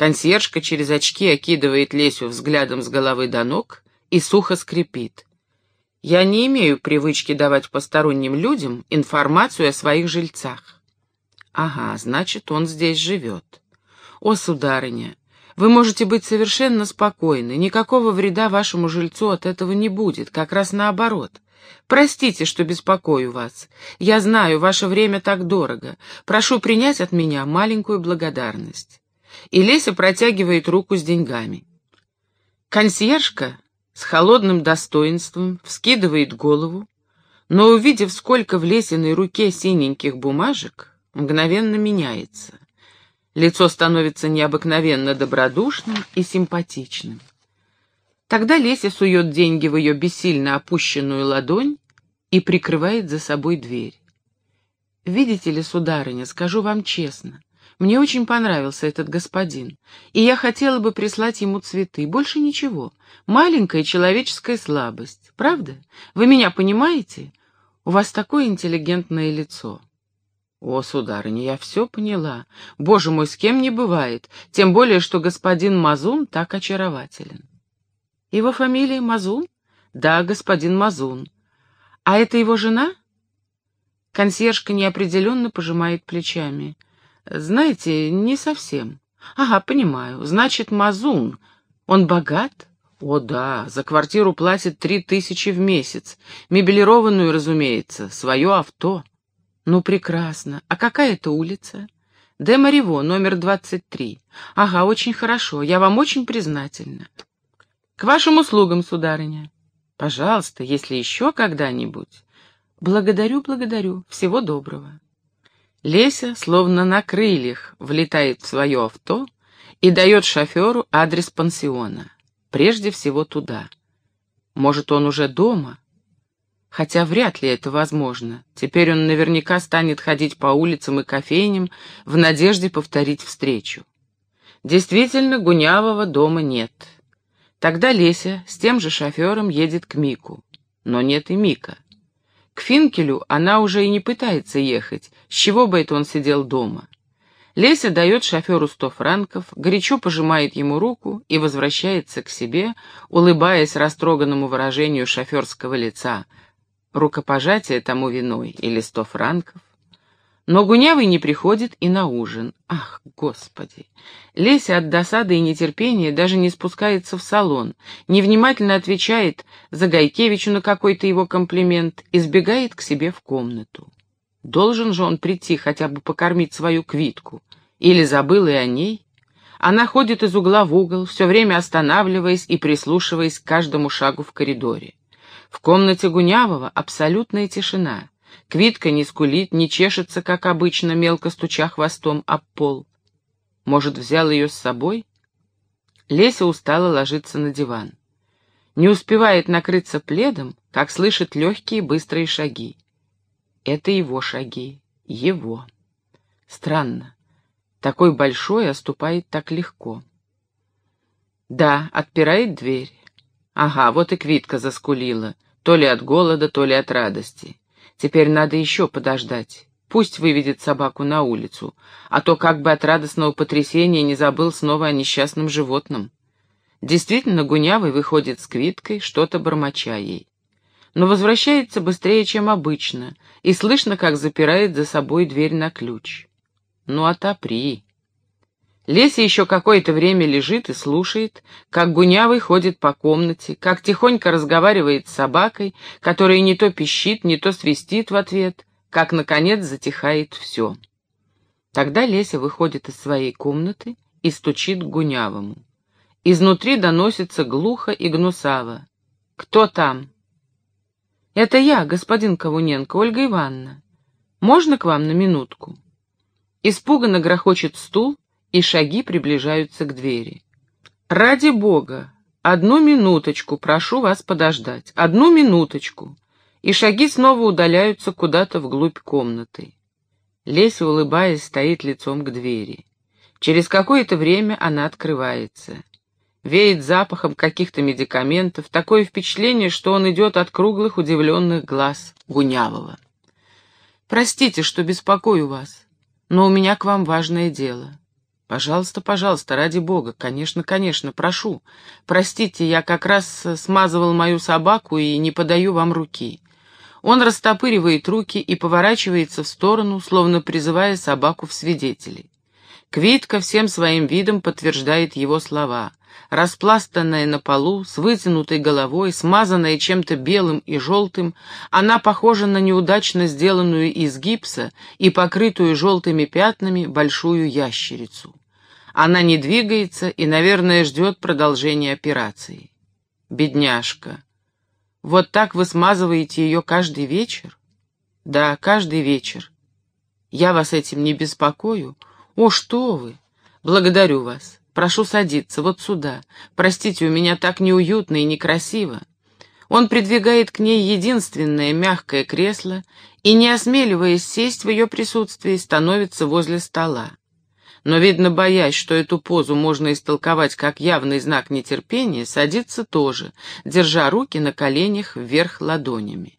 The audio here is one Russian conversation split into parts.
Консьержка через очки окидывает Лесю взглядом с головы до ног и сухо скрипит. Я не имею привычки давать посторонним людям информацию о своих жильцах. Ага, значит, он здесь живет. О, сударыня, вы можете быть совершенно спокойны, никакого вреда вашему жильцу от этого не будет, как раз наоборот. Простите, что беспокою вас. Я знаю, ваше время так дорого. Прошу принять от меня маленькую благодарность. И Леся протягивает руку с деньгами. Консьержка с холодным достоинством вскидывает голову, но, увидев, сколько в Лесиной руке синеньких бумажек, мгновенно меняется. Лицо становится необыкновенно добродушным и симпатичным. Тогда Леся сует деньги в ее бессильно опущенную ладонь и прикрывает за собой дверь. «Видите ли, сударыня, скажу вам честно, мне очень понравился этот господин, и я хотела бы прислать ему цветы, больше ничего. Маленькая человеческая слабость, правда? Вы меня понимаете? У вас такое интеллигентное лицо». «О, сударыня, я все поняла. Боже мой, с кем не бывает, тем более, что господин Мазун так очарователен». «Его фамилия Мазун?» «Да, господин Мазун. А это его жена?» Консьержка неопределенно пожимает плечами. «Знаете, не совсем». «Ага, понимаю. Значит, Мазун. Он богат?» «О да, за квартиру платит три тысячи в месяц. Мебелированную, разумеется, свое авто». «Ну, прекрасно. А какая это улица?» «Де Мариво, номер 23. Ага, очень хорошо. Я вам очень признательна». «К вашим услугам, сударыня». «Пожалуйста, если еще когда-нибудь». «Благодарю, благодарю. Всего доброго». Леся, словно на крыльях, влетает в свое авто и дает шоферу адрес пансиона. Прежде всего туда. Может, он уже дома? Хотя вряд ли это возможно. Теперь он наверняка станет ходить по улицам и кофейням в надежде повторить встречу. Действительно, Гунявого дома нет. Тогда Леся с тем же шофером едет к Мику. Но нет и Мика. К Финкелю она уже и не пытается ехать, с чего бы это он сидел дома. Леся дает шоферу сто франков, горячо пожимает ему руку и возвращается к себе, улыбаясь растроганному выражению шоферского лица — Рукопожатие тому виной или сто франков. Но Гунявый не приходит и на ужин. Ах, господи! Леся от досады и нетерпения даже не спускается в салон, невнимательно отвечает Загайкевичу на какой-то его комплимент и сбегает к себе в комнату. Должен же он прийти хотя бы покормить свою квитку. Или забыл и о ней? Она ходит из угла в угол, все время останавливаясь и прислушиваясь к каждому шагу в коридоре. В комнате Гунявого абсолютная тишина. Квитка не скулит, не чешется, как обычно, мелко стуча хвостом об пол. Может, взял ее с собой? Леся устало ложится на диван. Не успевает накрыться пледом, как слышит легкие быстрые шаги. Это его шаги, его. Странно. Такой большой оступает так легко. Да, отпирает дверь. Ага, вот и Квитка заскулила, то ли от голода, то ли от радости. Теперь надо еще подождать. Пусть выведет собаку на улицу, а то как бы от радостного потрясения не забыл снова о несчастном животном. Действительно, Гунявый выходит с Квиткой, что-то бормоча ей. Но возвращается быстрее, чем обычно, и слышно, как запирает за собой дверь на ключ. Ну, отопри. Леся еще какое-то время лежит и слушает, как Гунявый ходит по комнате, как тихонько разговаривает с собакой, которая не то пищит, не то свистит в ответ, как, наконец, затихает все. Тогда Леся выходит из своей комнаты и стучит к Гунявому. Изнутри доносится глухо и гнусаво. «Кто там?» «Это я, господин Ковуненко, Ольга Ивановна. Можно к вам на минутку?» Испуганно грохочет стул, и шаги приближаются к двери. «Ради бога! Одну минуточку, прошу вас подождать. Одну минуточку!» И шаги снова удаляются куда-то вглубь комнаты. Леся, улыбаясь, стоит лицом к двери. Через какое-то время она открывается. Веет запахом каких-то медикаментов, такое впечатление, что он идет от круглых удивленных глаз Гунявого. «Простите, что беспокою вас, но у меня к вам важное дело. «Пожалуйста, пожалуйста, ради бога, конечно, конечно, прошу. Простите, я как раз смазывал мою собаку и не подаю вам руки». Он растопыривает руки и поворачивается в сторону, словно призывая собаку в свидетели. Квитка всем своим видом подтверждает его слова. Распластанная на полу, с вытянутой головой, смазанная чем-то белым и желтым, она похожа на неудачно сделанную из гипса и покрытую желтыми пятнами большую ящерицу. Она не двигается и, наверное, ждет продолжения операции. Бедняжка. Вот так вы смазываете ее каждый вечер? Да, каждый вечер. Я вас этим не беспокою. О, что вы! Благодарю вас. Прошу садиться, вот сюда. Простите, у меня так неуютно и некрасиво. Он придвигает к ней единственное мягкое кресло и, не осмеливаясь сесть в ее присутствии, становится возле стола но, видно, боясь, что эту позу можно истолковать как явный знак нетерпения, садится тоже, держа руки на коленях вверх ладонями.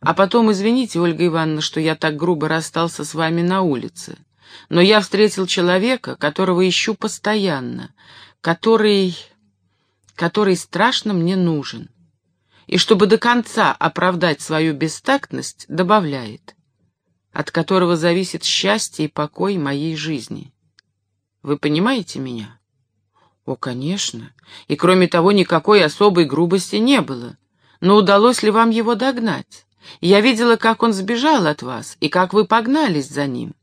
А потом, извините, Ольга Ивановна, что я так грубо расстался с вами на улице, но я встретил человека, которого ищу постоянно, который... который страшно мне нужен. И чтобы до конца оправдать свою бестактность, добавляет, от которого зависит счастье и покой моей жизни. Вы понимаете меня? О, конечно. И кроме того, никакой особой грубости не было. Но удалось ли вам его догнать? Я видела, как он сбежал от вас, и как вы погнались за ним.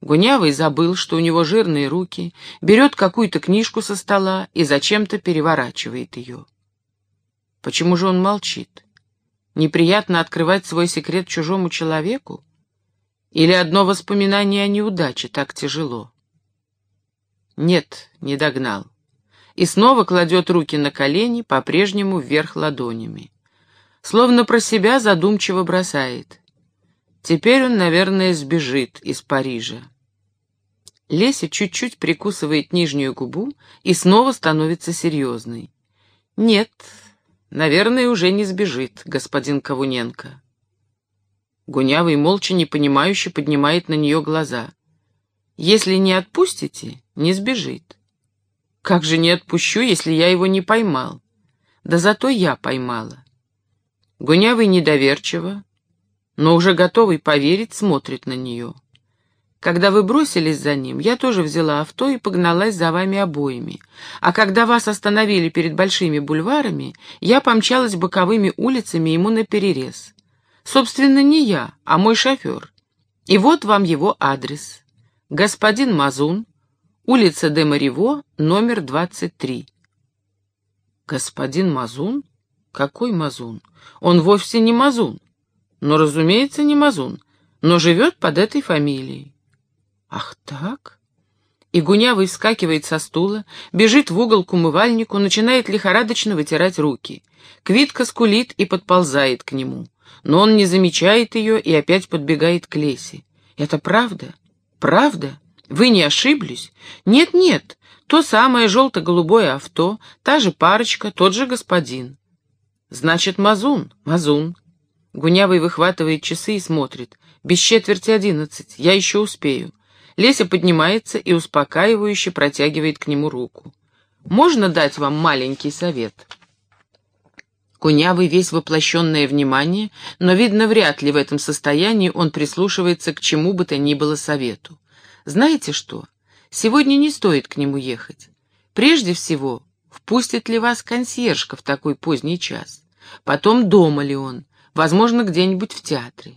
Гунявый забыл, что у него жирные руки, берет какую-то книжку со стола и зачем-то переворачивает ее. Почему же он молчит? Неприятно открывать свой секрет чужому человеку? Или одно воспоминание о неудаче так тяжело? Нет, не догнал. И снова кладет руки на колени, по-прежнему вверх ладонями. Словно про себя задумчиво бросает. Теперь он, наверное, сбежит из Парижа. Леся чуть-чуть прикусывает нижнюю губу и снова становится серьезной. «Нет, наверное, уже не сбежит, господин Ковуненко». Гунявый молча непонимающе поднимает на нее глаза. «Если не отпустите, не сбежит. Как же не отпущу, если я его не поймал? Да зато я поймала. Гунявый недоверчиво, но уже готовый поверить, смотрит на нее. Когда вы бросились за ним, я тоже взяла авто и погналась за вами обоими. А когда вас остановили перед большими бульварами, я помчалась боковыми улицами ему наперерез. Собственно, не я, а мой шофер. И вот вам его адрес. Господин Мазун, Улица де Мариво, номер 23. Господин Мазун? Какой Мазун? Он вовсе не Мазун. Но, разумеется, не Мазун, но живет под этой фамилией. Ах так? И Гунявый вскакивает со стула, бежит в угол к умывальнику, начинает лихорадочно вытирать руки. Квитка скулит и подползает к нему. Но он не замечает ее и опять подбегает к Лесе. Это правда? Правда? Вы не ошиблись? Нет-нет, то самое желто-голубое авто, та же парочка, тот же господин. Значит, Мазун, Мазун. Гунявый выхватывает часы и смотрит. Без четверти одиннадцать, я еще успею. Леся поднимается и успокаивающе протягивает к нему руку. «Можно дать вам маленький совет?» Кунявый весь воплощенное внимание, но, видно, вряд ли в этом состоянии он прислушивается к чему бы то ни было совету. Знаете что? Сегодня не стоит к нему ехать. Прежде всего, впустит ли вас консьержка в такой поздний час? Потом, дома ли он? Возможно, где-нибудь в театре.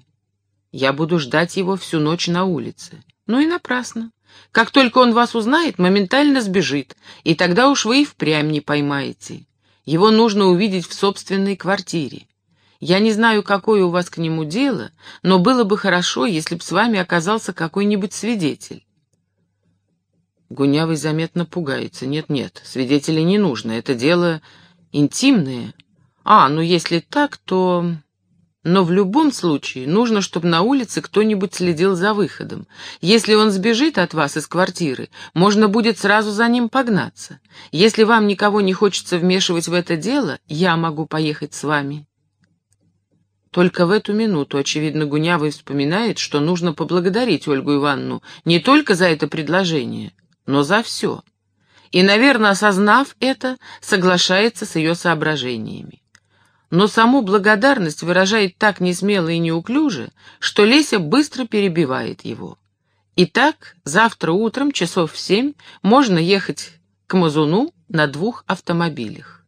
Я буду ждать его всю ночь на улице. Ну и напрасно. Как только он вас узнает, моментально сбежит, и тогда уж вы и впрямь не поймаете. Его нужно увидеть в собственной квартире. Я не знаю, какое у вас к нему дело, но было бы хорошо, если б с вами оказался какой-нибудь свидетель. Гунявый заметно пугается. Нет-нет, свидетелей не нужно, это дело интимное. А, ну если так, то... Но в любом случае нужно, чтобы на улице кто-нибудь следил за выходом. Если он сбежит от вас из квартиры, можно будет сразу за ним погнаться. Если вам никого не хочется вмешивать в это дело, я могу поехать с вами. Только в эту минуту, очевидно, Гунявый вспоминает, что нужно поблагодарить Ольгу Ивановну не только за это предложение, но за все. И, наверное, осознав это, соглашается с ее соображениями. Но саму благодарность выражает так несмело и неуклюже, что Леся быстро перебивает его. Итак, завтра утром часов в семь можно ехать к Мазуну на двух автомобилях.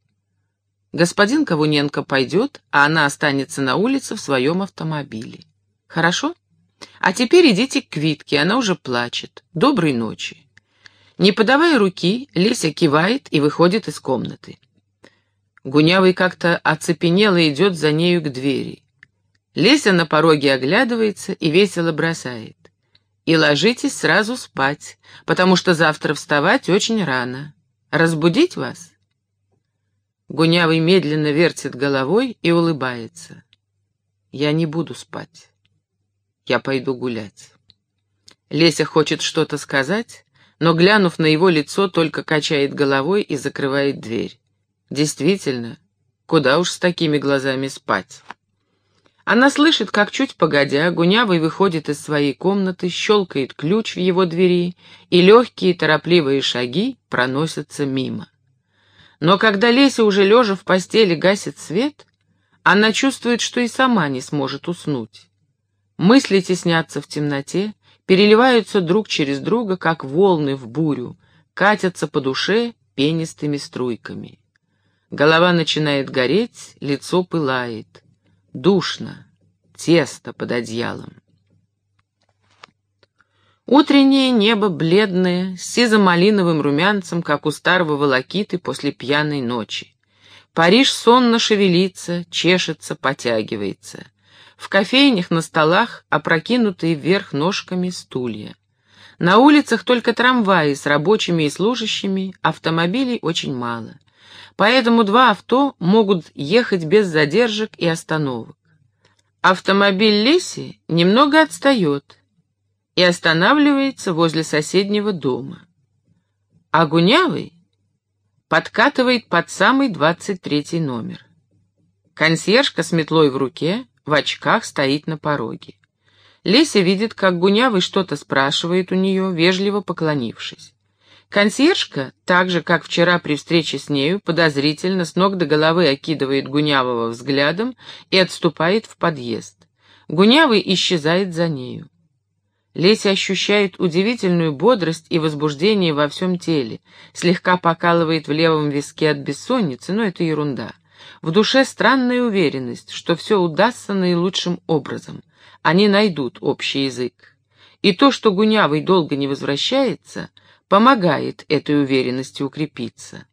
Господин Ковуненко пойдет, а она останется на улице в своем автомобиле. Хорошо? А теперь идите к Квитке, она уже плачет. Доброй ночи. Не подавая руки, Леся кивает и выходит из комнаты. Гунявый как-то оцепенело идет за нею к двери. Леся на пороге оглядывается и весело бросает. И ложитесь сразу спать, потому что завтра вставать очень рано. Разбудить вас? Гунявый медленно вертит головой и улыбается. Я не буду спать. Я пойду гулять. Леся хочет что-то сказать, но, глянув на его лицо, только качает головой и закрывает дверь. Действительно, куда уж с такими глазами спать. Она слышит, как чуть погодя, Гунявый выходит из своей комнаты, щелкает ключ в его двери, и легкие торопливые шаги проносятся мимо. Но когда Леся уже лежа в постели гасит свет, она чувствует, что и сама не сможет уснуть. Мысли теснятся в темноте, переливаются друг через друга, как волны в бурю, катятся по душе пенистыми струйками. Голова начинает гореть, лицо пылает. Душно, тесто под одеялом. Утреннее небо бледное, с сизо-малиновым румянцем, как у старого волокиты после пьяной ночи. Париж сонно шевелится, чешется, потягивается. В кофейнях на столах опрокинутые вверх ножками стулья. На улицах только трамваи с рабочими и служащими, автомобилей очень мало поэтому два авто могут ехать без задержек и остановок. Автомобиль Леси немного отстает и останавливается возле соседнего дома. А Гунявый подкатывает под самый двадцать третий номер. Консьержка с метлой в руке, в очках стоит на пороге. Леся видит, как Гунявый что-то спрашивает у нее, вежливо поклонившись. Консьержка, так же, как вчера при встрече с нею, подозрительно с ног до головы окидывает Гунявого взглядом и отступает в подъезд. Гунявый исчезает за нею. Леся ощущает удивительную бодрость и возбуждение во всем теле, слегка покалывает в левом виске от бессонницы, но это ерунда. В душе странная уверенность, что все удастся наилучшим образом. Они найдут общий язык. И то, что Гунявый долго не возвращается — помогает этой уверенности укрепиться.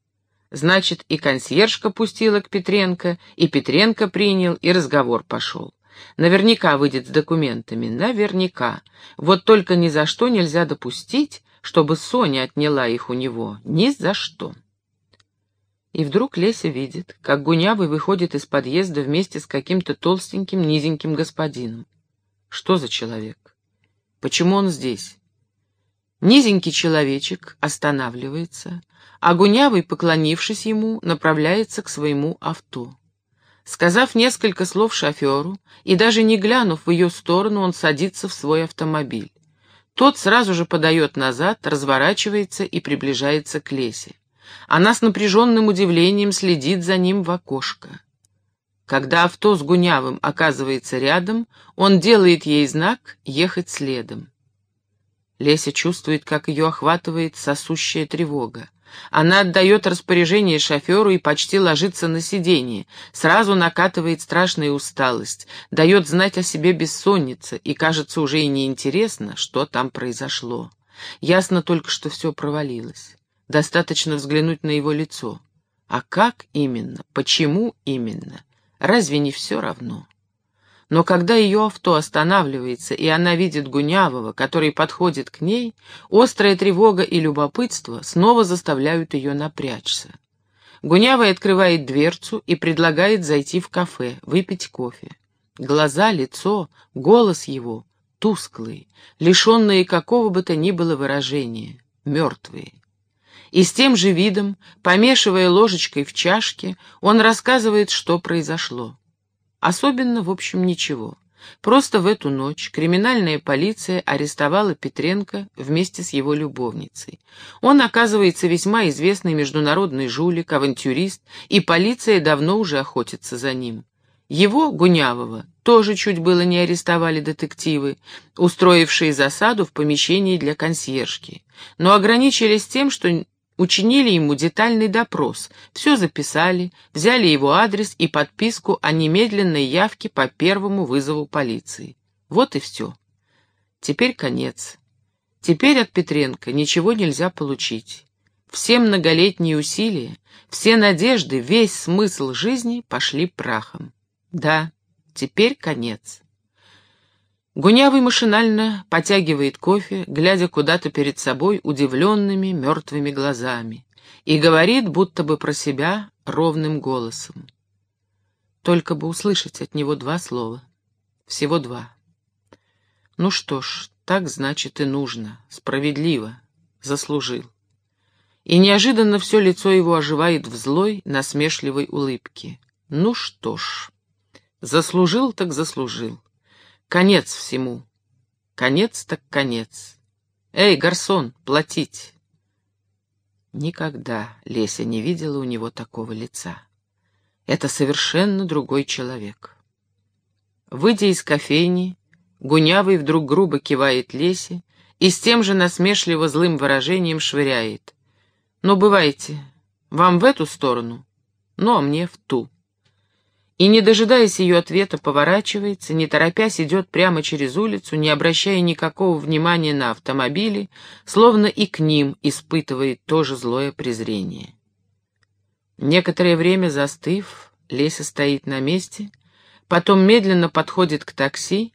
Значит, и консьержка пустила к Петренко, и Петренко принял, и разговор пошел. Наверняка выйдет с документами, наверняка. Вот только ни за что нельзя допустить, чтобы Соня отняла их у него. Ни за что. И вдруг Леся видит, как Гунявый выходит из подъезда вместе с каким-то толстеньким, низеньким господином. Что за человек? Почему он здесь? Низенький человечек останавливается, а Гунявый, поклонившись ему, направляется к своему авто. Сказав несколько слов шоферу и даже не глянув в ее сторону, он садится в свой автомобиль. Тот сразу же подает назад, разворачивается и приближается к Лесе. Она с напряженным удивлением следит за ним в окошко. Когда авто с Гунявым оказывается рядом, он делает ей знак «ехать следом». Леся чувствует, как ее охватывает сосущая тревога. Она отдает распоряжение шоферу и почти ложится на сиденье. Сразу накатывает страшная усталость, дает знать о себе бессонница, и кажется уже и неинтересно, что там произошло. Ясно только, что все провалилось. Достаточно взглянуть на его лицо. А как именно? Почему именно? Разве не все равно? Но когда ее авто останавливается, и она видит Гунявого, который подходит к ней, острая тревога и любопытство снова заставляют ее напрячься. Гунявый открывает дверцу и предлагает зайти в кафе, выпить кофе. Глаза, лицо, голос его тусклые, лишенные какого бы то ни было выражения, мертвые. И с тем же видом, помешивая ложечкой в чашке, он рассказывает, что произошло. Особенно, в общем, ничего. Просто в эту ночь криминальная полиция арестовала Петренко вместе с его любовницей. Он, оказывается, весьма известный международный жулик, авантюрист, и полиция давно уже охотится за ним. Его, Гунявого, тоже чуть было не арестовали детективы, устроившие засаду в помещении для консьержки, но ограничились тем, что учинили ему детальный допрос, все записали, взяли его адрес и подписку о немедленной явке по первому вызову полиции. Вот и все. Теперь конец. Теперь от Петренко ничего нельзя получить. Все многолетние усилия, все надежды, весь смысл жизни пошли прахом. Да, теперь конец. Гунявый машинально потягивает кофе, глядя куда-то перед собой удивленными мертвыми глазами, и говорит, будто бы про себя, ровным голосом. Только бы услышать от него два слова. Всего два. Ну что ж, так значит и нужно. Справедливо. Заслужил. И неожиданно все лицо его оживает в злой, насмешливой улыбке. Ну что ж, заслужил так заслужил. Конец всему. Конец так конец. Эй, гарсон, платить. Никогда Леся не видела у него такого лица. Это совершенно другой человек. Выйдя из кофейни, Гунявый вдруг грубо кивает Лесе и с тем же насмешливо злым выражением швыряет. «Ну, бывайте, вам в эту сторону, ну, а мне в ту» и, не дожидаясь ее ответа, поворачивается, не торопясь идет прямо через улицу, не обращая никакого внимания на автомобили, словно и к ним испытывает тоже злое презрение. Некоторое время застыв, Леся стоит на месте, потом медленно подходит к такси,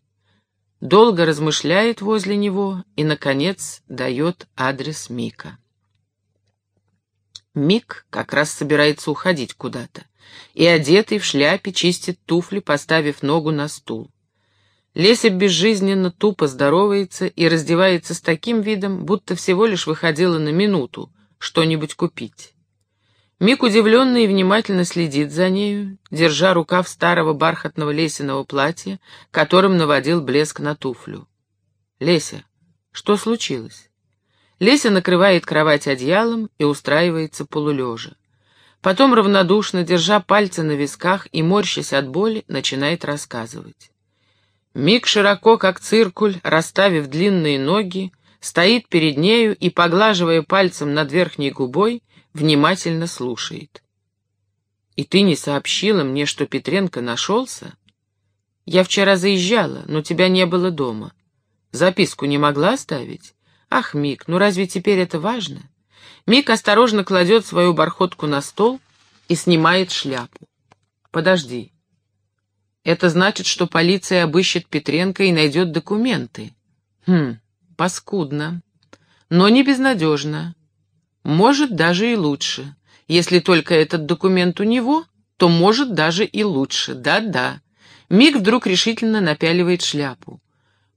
долго размышляет возле него и, наконец, дает адрес Мика. Мик как раз собирается уходить куда-то и, одетый в шляпе, чистит туфли, поставив ногу на стул. Леся безжизненно тупо здоровается и раздевается с таким видом, будто всего лишь выходила на минуту что-нибудь купить. Мик удивленно и внимательно следит за нею, держа рукав старого бархатного лесиного платья, которым наводил блеск на туфлю. «Леся, что случилось?» Леся накрывает кровать одеялом и устраивается полулежа. Потом равнодушно, держа пальцы на висках и морщась от боли, начинает рассказывать. Миг широко, как циркуль, расставив длинные ноги, стоит перед нею и, поглаживая пальцем над верхней губой, внимательно слушает. «И ты не сообщила мне, что Петренко нашелся? Я вчера заезжала, но тебя не было дома. Записку не могла оставить? Ах, Мик, ну разве теперь это важно?» Мик осторожно кладет свою бархотку на стол и снимает шляпу. «Подожди. Это значит, что полиция обыщет Петренко и найдет документы. Хм, паскудно. Но не безнадежно. Может, даже и лучше. Если только этот документ у него, то может даже и лучше. Да-да». Мик вдруг решительно напяливает шляпу.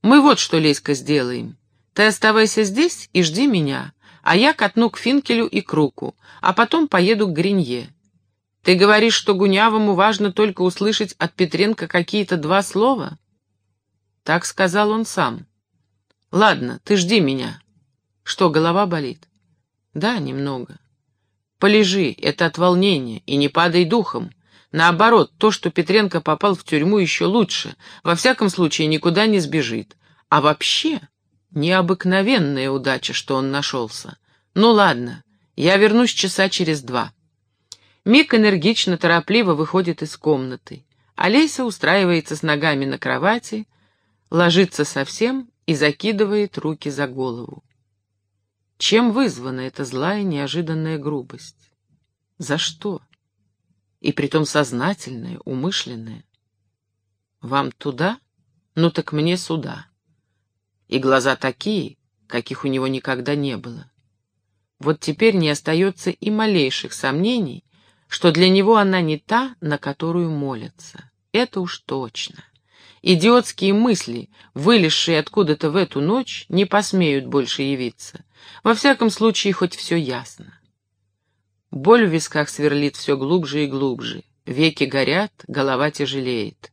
«Мы вот что, Леська, сделаем. Ты оставайся здесь и жди меня а я катну к Финкелю и Круку, а потом поеду к Гринье. Ты говоришь, что Гунявому важно только услышать от Петренко какие-то два слова? Так сказал он сам. Ладно, ты жди меня. Что, голова болит? Да, немного. Полежи, это от волнения, и не падай духом. Наоборот, то, что Петренко попал в тюрьму, еще лучше. Во всяком случае, никуда не сбежит. А вообще... Необыкновенная удача, что он нашелся. Ну ладно, я вернусь часа через два. Мик энергично, торопливо выходит из комнаты. Олеся устраивается с ногами на кровати, ложится совсем и закидывает руки за голову. Чем вызвана эта злая неожиданная грубость? За что? И притом сознательная, умышленная. Вам туда? Ну так мне сюда и глаза такие, каких у него никогда не было. Вот теперь не остается и малейших сомнений, что для него она не та, на которую молятся. Это уж точно. Идиотские мысли, вылезшие откуда-то в эту ночь, не посмеют больше явиться. Во всяком случае, хоть все ясно. Боль в висках сверлит все глубже и глубже. Веки горят, голова тяжелеет.